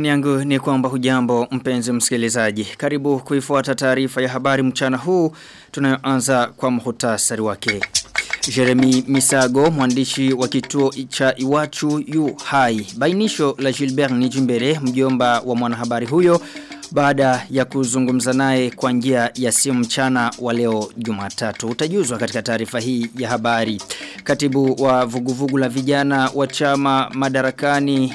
Imani yangu ni kwamba hujambo mpenzi msikilizaji. Karibu kuifuata taarifa ya habari mchana huu tunayoanza kwa mhutasari wake. Jeremy Misago, mwandishi wa kituo cha Iwachu yu hai. Bainisho la Gilbert Nijimbere, mjomba wa mwanahabari huyo, baada ya kuzungumza naye kwa njia ya simu mchana wa leo Jumatatu. Utajuzwa katika taarifa hii ya habari. Katibu wa vuguvugu la vijana wa chama madarakani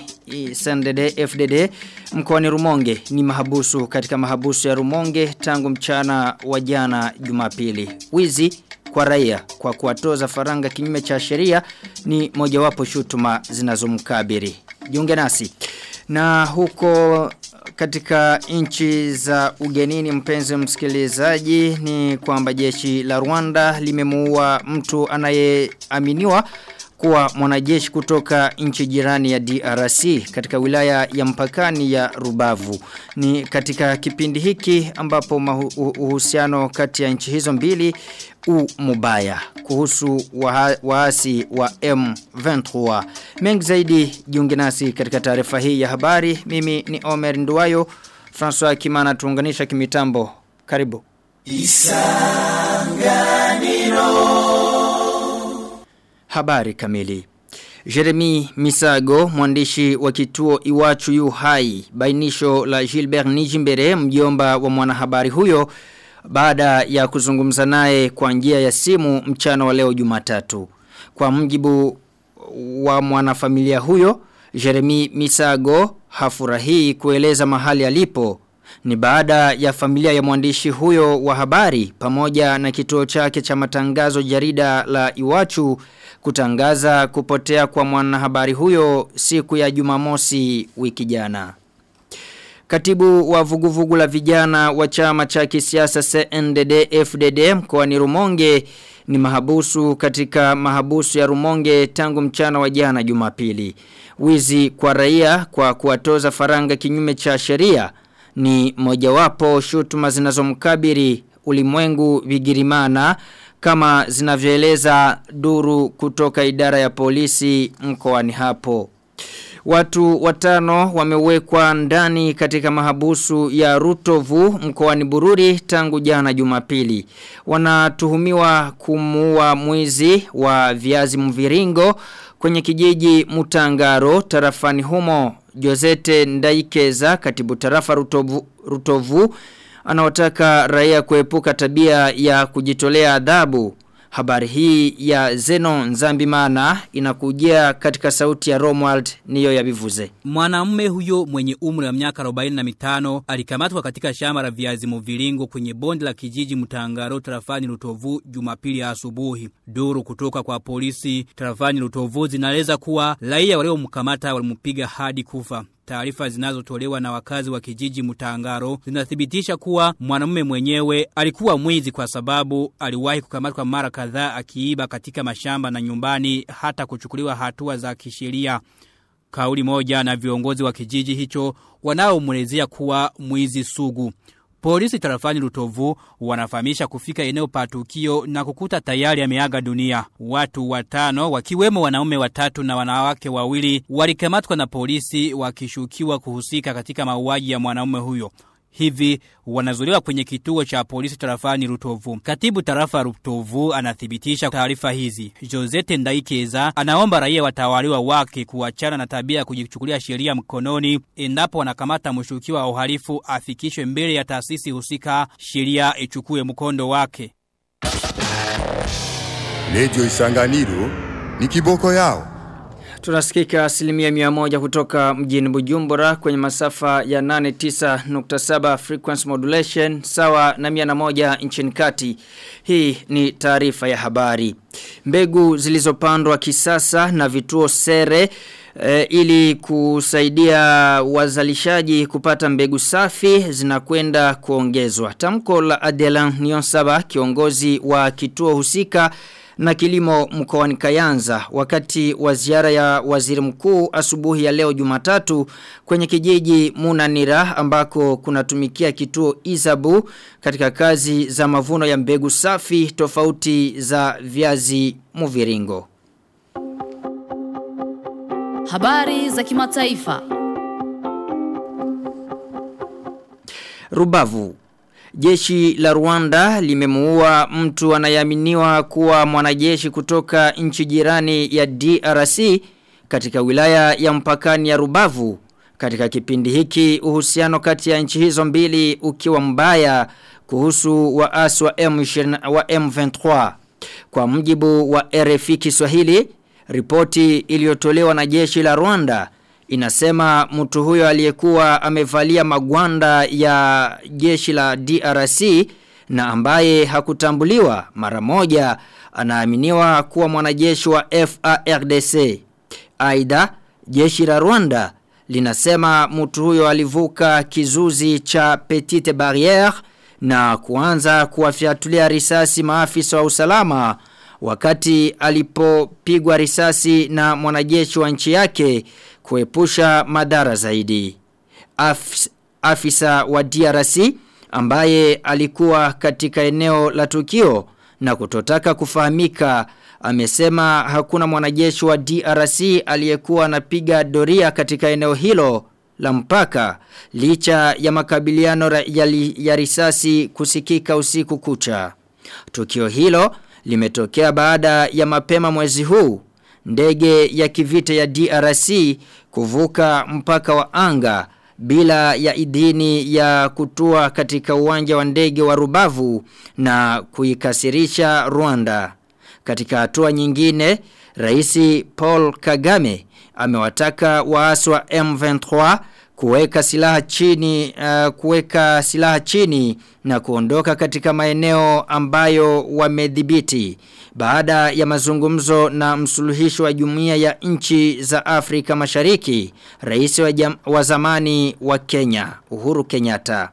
SNDD FDD mkoani Rumonge ni mahabusu katika mahabusu ya Rumonge tangu mchana wa jana Jumapili. Wizi kwa raia kwa kuwatoza faranga kinyume cha sheria ni mojawapo shutuma zinazomkabiri. Jiunge nasi. Na huko katika nchi za ugenini mpenzi msikilizaji ni kwamba jeshi la Rwanda limemuua mtu anayeaminiwa kuwa mwanajeshi kutoka nchi jirani ya DRC katika wilaya ya mpakani ya Rubavu. Ni katika kipindi hiki ambapo uhusiano kati ya nchi hizo mbili u mubaya kuhusu waasi wa M23. Mengi zaidi jiunge nasi katika taarifa hii ya habari. Mimi ni Omer Nduwayo. François Kimana tuunganisha kimitambo. Karibu. Isanganiro. Habari kamili. Jeremy Misago, mwandishi wa kituo Iwachu yu hai, bainisho la Gilbert Nijimbere, mjomba wa mwanahabari huyo, baada ya kuzungumza naye kwa njia ya simu mchana wa leo Jumatatu. Kwa mjibu wa mwanafamilia huyo, Jeremy Misago hafurahii kueleza mahali alipo. Ni baada ya familia ya mwandishi huyo wa habari pamoja na kituo chake cha matangazo jarida la Iwachu kutangaza kupotea kwa mwanahabari huyo siku ya Jumamosi wiki jana. Katibu wa vuguvugu la vijana wa chama cha kisiasa CNDD FDD mkoani Rumonge ni mahabusu katika mahabusu ya Rumonge tangu mchana wa jana Jumapili. Wizi kwa raia kwa kuwatoza faranga kinyume cha sheria ni mojawapo shutuma zinazomkabiri ulimwengu vigirimana kama zinavyoeleza duru kutoka idara ya polisi mkoani hapo. Watu watano wamewekwa ndani katika mahabusu ya Rutovu mkoani Bururi tangu jana Jumapili. Wanatuhumiwa kumuua mwizi wa viazi mviringo kwenye kijiji Mutangaro tarafani humo. Josete Ndaikeza katibu tarafa Rutovu, Rutovu anawataka raia kuepuka tabia ya kujitolea adhabu. Habari hii ya Zeno Nzambimana inakujia katika sauti ya Romwald niyo ya bivuze. Mwanamume huyo mwenye umri wa miaka 45 alikamatwa katika shamba la viazi mviringo kwenye bonde la kijiji Mtangaro tarafani Rutovu Jumapili asubuhi. Duru kutoka kwa polisi tarafani Rutovu zinaeleza kuwa raia waliomkamata walimpiga hadi kufa. Taarifa zinazotolewa na wakazi wa kijiji Mutangaro zinathibitisha kuwa mwanamume mwenyewe alikuwa mwizi kwa sababu aliwahi kukamatwa mara kadhaa akiiba katika mashamba na nyumbani hata kuchukuliwa hatua za kisheria. Kauli moja na viongozi wa kijiji hicho wanaomwelezea kuwa mwizi sugu. Polisi tarafani Lutovu wanafahamisha kufika eneo patukio na kukuta tayari ameaga dunia. Watu watano wakiwemo wanaume watatu na wanawake wawili walikamatwa na polisi wakishukiwa kuhusika katika mauaji ya mwanaume huyo. Hivi wanazuliwa kwenye kituo cha polisi tarafani Rutovu. Katibu tarafa Rutovu anathibitisha taarifa hizi. Josete Ndaikeza anaomba raia watawaliwa wake kuachana na tabia ya kujichukulia sheria mkononi endapo wanakamata mshukiwa wa uhalifu afikishwe mbele ya taasisi husika sheria ichukue mkondo wake. Radio Isanganiro ni kiboko yao. Tunasikika asilimia mia moja kutoka mjini Bujumbura kwenye masafa ya 89.7 frequency modulation sawa na mia na nchini kati. Hii ni taarifa ya habari. Mbegu zilizopandwa kisasa na vituo sere e, ili kusaidia wazalishaji kupata mbegu safi zinakwenda kuongezwa. Tamko la Adelan Nyonsaba kiongozi wa kituo husika na kilimo mkoani Kayanza wakati wa ziara ya waziri mkuu asubuhi ya leo Jumatatu kwenye kijiji Munanira ambako kunatumikia kituo Izabu katika kazi za mavuno ya mbegu safi tofauti za viazi muviringo. Habari za kimataifa. Rubavu Jeshi la Rwanda limemuua mtu anayeaminiwa kuwa mwanajeshi kutoka nchi jirani ya DRC katika wilaya ya mpakani ya Rubavu. Katika kipindi hiki uhusiano kati ya nchi hizo mbili ukiwa mbaya kuhusu waasi wa, M20, wa M23. Kwa mjibu wa RFI Kiswahili, ripoti iliyotolewa na jeshi la Rwanda inasema mtu huyo aliyekuwa amevalia magwanda ya jeshi la DRC na ambaye hakutambuliwa mara moja anaaminiwa kuwa mwanajeshi wa FARDC. Aidha, jeshi la Rwanda linasema mtu huyo alivuka kizuzi cha Petite Barriere na kuanza kuwafyatulia risasi maafisa wa usalama wakati alipopigwa risasi na mwanajeshi wa nchi yake kuepusha madhara zaidi. Af, afisa wa DRC ambaye alikuwa katika eneo la tukio na kutotaka kufahamika amesema hakuna mwanajeshi wa DRC aliyekuwa anapiga doria katika eneo hilo la mpaka licha ya makabiliano ya, ya risasi kusikika usiku kucha. Tukio hilo limetokea baada ya mapema mwezi huu ndege ya kivita ya DRC kuvuka mpaka wa anga bila ya idhini ya kutua katika uwanja wa ndege wa Rubavu na kuikasirisha Rwanda. Katika hatua nyingine, Rais Paul Kagame amewataka waasi wa M23 kuweka silaha chini uh, kuweka silaha chini na kuondoka katika maeneo ambayo wamedhibiti. Baada ya mazungumzo na msuluhishi wa jumuiya ya nchi za Afrika Mashariki rais wa, wa zamani wa Kenya Uhuru Kenyatta.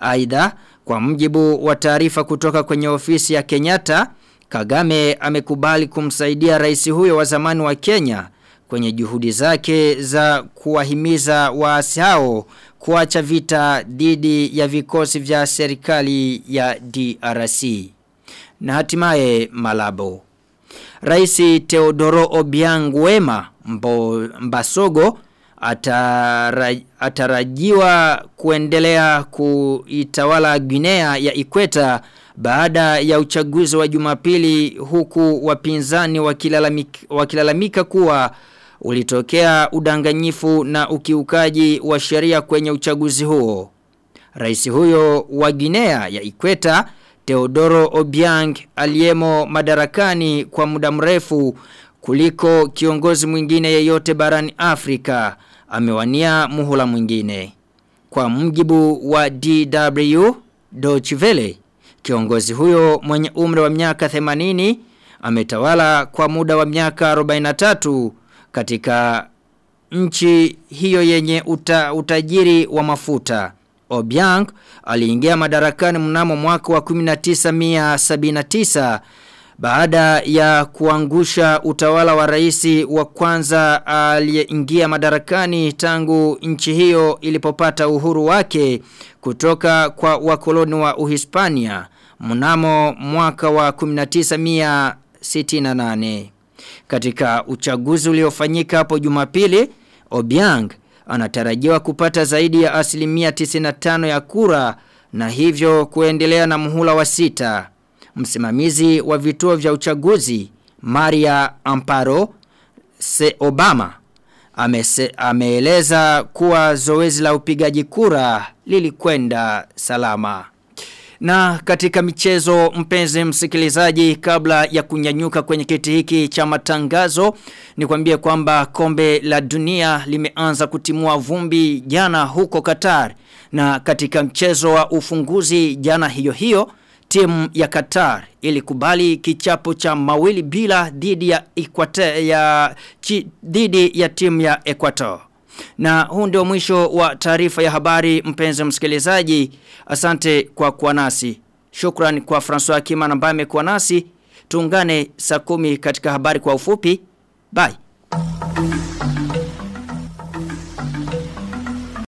Aidha kwa mjibu wa taarifa kutoka kwenye ofisi ya Kenyatta Kagame amekubali kumsaidia rais huyo wa zamani wa Kenya kwenye juhudi zake za kuwahimiza waasi hao kuacha vita dhidi ya vikosi vya serikali ya DRC. Na hatimaye Malabo. Rais Teodoro Obiang Wema Mbasogo atarajiwa kuendelea kuitawala Guinea ya Ikweta baada ya uchaguzi wa Jumapili huku wapinzani wakilalamika, wakilalamika kuwa ulitokea udanganyifu na ukiukaji wa sheria kwenye uchaguzi huo. Rais huyo wa Guinea ya Ikweta Teodoro Obiang aliyemo madarakani kwa muda mrefu kuliko kiongozi mwingine yeyote barani Afrika amewania muhula mwingine. Kwa mjibu wa DW Welle Kiongozi huyo mwenye umri wa miaka 80 ametawala kwa muda wa miaka 43 katika nchi hiyo yenye uta, utajiri wa mafuta. Obiang aliingia madarakani mnamo mwaka wa 1979 baada ya kuangusha utawala wa rais wa kwanza aliyeingia madarakani tangu nchi hiyo ilipopata uhuru wake kutoka kwa wakoloni wa Uhispania mnamo mwaka wa 1968. Katika uchaguzi uliofanyika hapo Jumapili, Obiang anatarajiwa kupata zaidi ya asilimia 95 ya kura na hivyo kuendelea na muhula wa sita. Msimamizi wa vituo vya uchaguzi Maria Amparo Se Obama amese, ameeleza kuwa zoezi la upigaji kura lilikwenda salama. Na katika michezo mpenzi msikilizaji kabla ya kunyanyuka kwenye kiti hiki cha matangazo ni kwambie kwamba kombe la dunia limeanza kutimua vumbi jana huko Qatar na katika mchezo wa ufunguzi jana hiyo hiyo timu ya Qatar ilikubali kichapo cha mawili bila dhidi ya Equator ya dhidi ya timu ya Equator. Na huu ndio mwisho wa taarifa ya habari mpenzi msikilizaji. Asante kwa kuwa nasi. Shukran kwa François Kimana ambaye amekuwa nasi. Tuungane saa kumi katika habari kwa ufupi. Bye.